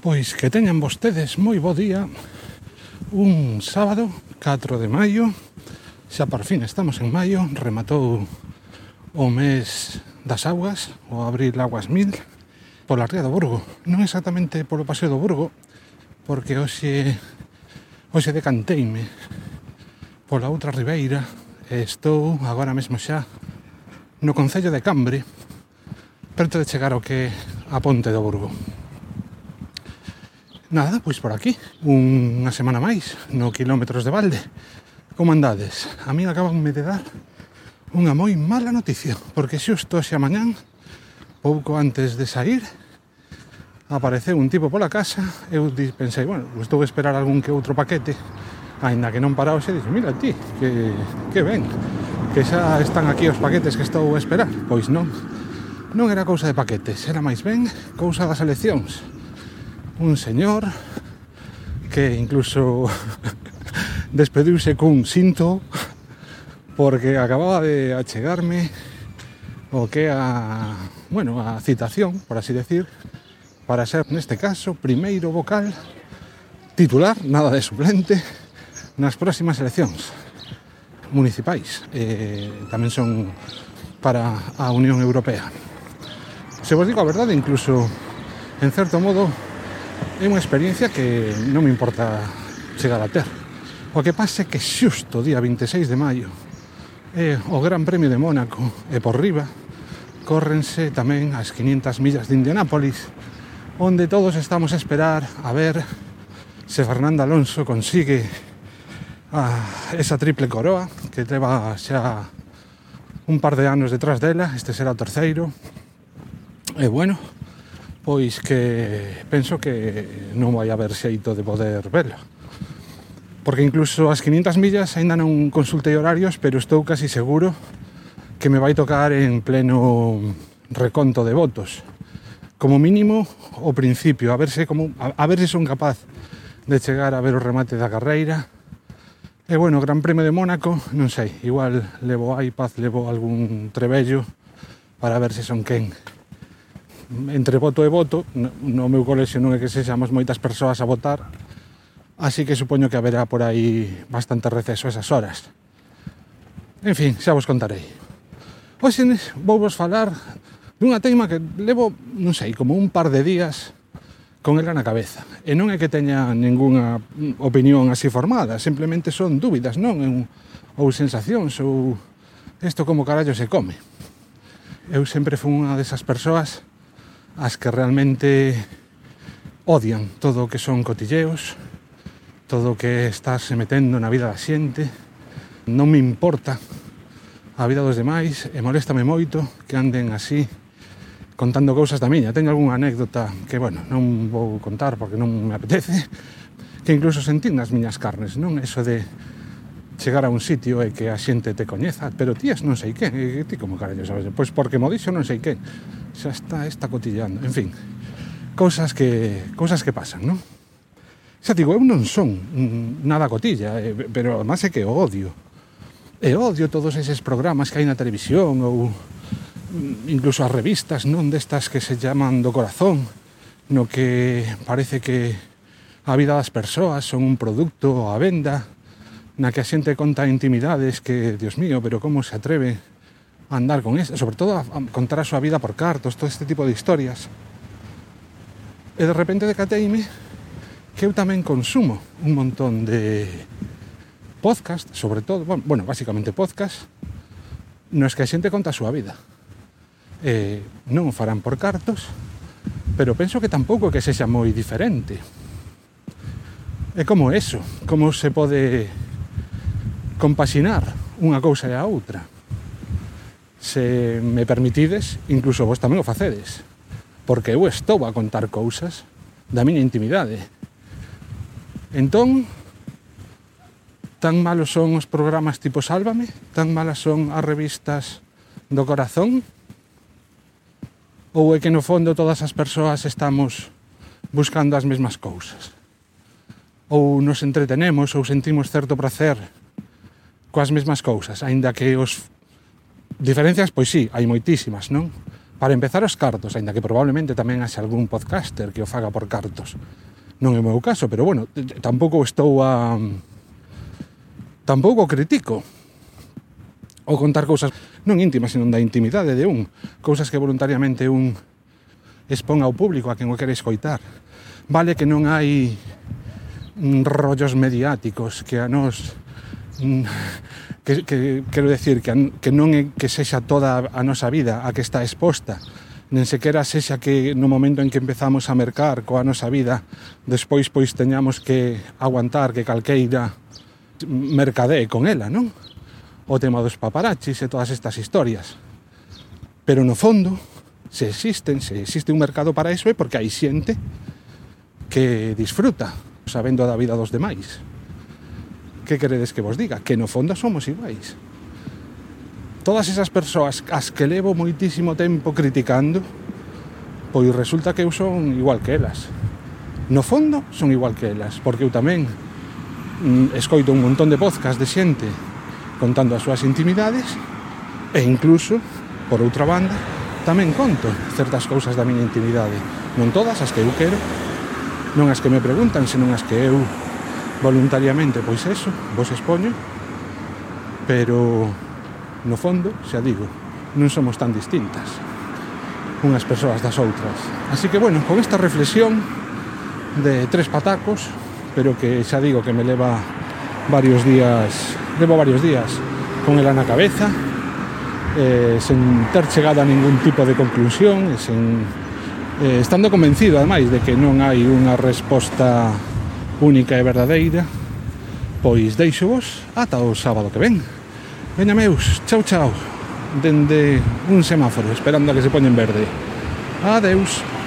Pois que teñan vostedes moi bo día. Un sábado, 4 de maio Xa por fin estamos en maio Rematou o mes das augas O abril augas mil Pola ría do Burgo. Non exactamente polo paseo do Burgo Porque hoxe Hoxe decanteime Pola outra ribeira E estou agora mesmo xa No Concello de Cambre Perto de chegar ao que a Ponte do Burgo. Nada, pois por aquí, unha semana máis, no quilómetros de balde. Como andades? A min acabanme de dar unha moi mala noticia, porque xusto xa mañán, pouco antes de sair, apareceu un tipo pola casa, eu pensei, bueno, pois estou a esperar algún que outro paquete, aínda que non parause, dixo, mira ti, que, que ben, que xa están aquí os paquetes que estou a esperar. Pois non, non era cousa de paquetes, era máis ben cousa das eleccións un señor que incluso despediuse cun cinto porque acababa de achegarme o que a, bueno, a citación, por así decir, para ser neste caso primeiro vocal titular, nada de suplente, nas próximas eleccións municipais. Eh, tamén son para a Unión Europea. Se vos digo a verdade, incluso en certo modo É unha experiencia que non me importa chegar a ter. O que pasa é que xusto día 26 de maio é o Gran Premio de Mónaco e por riba córrense tamén as 500 millas de Indianápolis onde todos estamos a esperar a ver se Fernando Alonso consigue a esa triple coroa que leva xa un par de anos detrás dela, este será o terceiro. E bueno, pois que penso que non vai haber xeito de poder verlo. Porque incluso as 500 millas aínda non consultei horarios, pero estou casi seguro que me vai tocar en pleno reconto de votos. Como mínimo, o principio, a ver se, como, a, a ver se son capaz de chegar a ver o remate da carreira. E bueno, Gran Premio de Mónaco, non sei, igual levo iPad, levo algún trebello para ver se son quen entre voto e voto, no meu colexio non é que sexamos moitas persoas a votar, así que supoño que haberá por aí bastante receso esas horas. En fin, xa vos contarei. Hoxe vou vos falar dunha teima que levo, non sei, como un par de días con ela na cabeza. E non é que teña ningunha opinión así formada, simplemente son dúbidas, non? Ou sensacións, ou isto como carallo se come. Eu sempre fui unha desas persoas as que realmente odian todo o que son cotilleos, todo o que estáse metendo na vida da xente, non me importa a vida dos demais e moléstame moito que anden así contando cousas da miña. Teño algunha anécdota que, bueno, non vou contar porque non me apetece, que incluso sentín nas miñas carnes, non? Eso de chegar a un sitio e que a xente te coñeza, pero tías non sei quen, e ti como carallo sabes, pois porque mo dixo non sei quen, xa está está cotillando, en fin, cousas que, cousas que pasan, non? Xa digo, eu non son nada cotilla, eh, pero además é que odio. E odio todos eses programas que hai na televisión ou incluso as revistas, non destas que se llaman do corazón, no que parece que a vida das persoas son un produto a venda, na que a xente conta intimidades que, Dios mío, pero como se atreve a andar con eso, sobre todo a, contar a súa vida por cartos, todo este tipo de historias. E de repente decateime que eu tamén consumo un montón de podcast, sobre todo, bueno, básicamente podcast, nos que a xente conta a súa vida. Eh, non o farán por cartos, pero penso que tampouco que sexa moi diferente. É como eso? Como se pode compaxinar unha cousa e a outra. Se me permitides, incluso vos tamén o facedes, porque eu estou a contar cousas da miña intimidade. Entón, tan malos son os programas tipo Sálvame, tan malas son as revistas do corazón, ou é que no fondo todas as persoas estamos buscando as mesmas cousas? Ou nos entretenemos ou sentimos certo prazer coas mesmas cousas, aínda que os diferencias, pois sí, hai moitísimas, non? Para empezar os cartos, aínda que probablemente tamén haxe algún podcaster que o faga por cartos. Non é o meu caso, pero bueno, tampouco estou a tampouco critico o contar cousas non íntimas, senón da intimidade de un, cousas que voluntariamente un expón ao público a quen o quere escoitar. Vale que non hai mm, rollos mediáticos que a nos que, que quero decir que, que non é que sexa toda a nosa vida a que está exposta nen sequera sexa que no momento en que empezamos a mercar coa nosa vida despois pois teñamos que aguantar que calqueira mercadee con ela, non? O tema dos paparachis e todas estas historias. Pero no fondo, se existen, se existe un mercado para iso é porque hai xente que disfruta sabendo da vida dos demais que queredes que vos diga? Que no fondo somos iguais. Todas esas persoas as que levo moitísimo tempo criticando, pois resulta que eu son igual que elas. No fondo son igual que elas, porque eu tamén mm, escoito un montón de podcast de xente contando as súas intimidades e incluso, por outra banda, tamén conto certas cousas da miña intimidade. Non todas as que eu quero, non as que me preguntan, senón as que eu voluntariamente, pois eso, vos expoño, pero no fondo, xa digo, non somos tan distintas unhas persoas das outras. Así que, bueno, con esta reflexión de tres patacos, pero que xa digo que me leva varios días, levo varios días con ela na cabeza, eh, sen ter chegado a ningún tipo de conclusión, sen, eh, estando convencido, ademais, de que non hai unha resposta única e verdadeira, pois deixo vos ata o sábado que ven. Veña meus, chau chau, dende un semáforo, esperando a que se poñen verde. Adeus.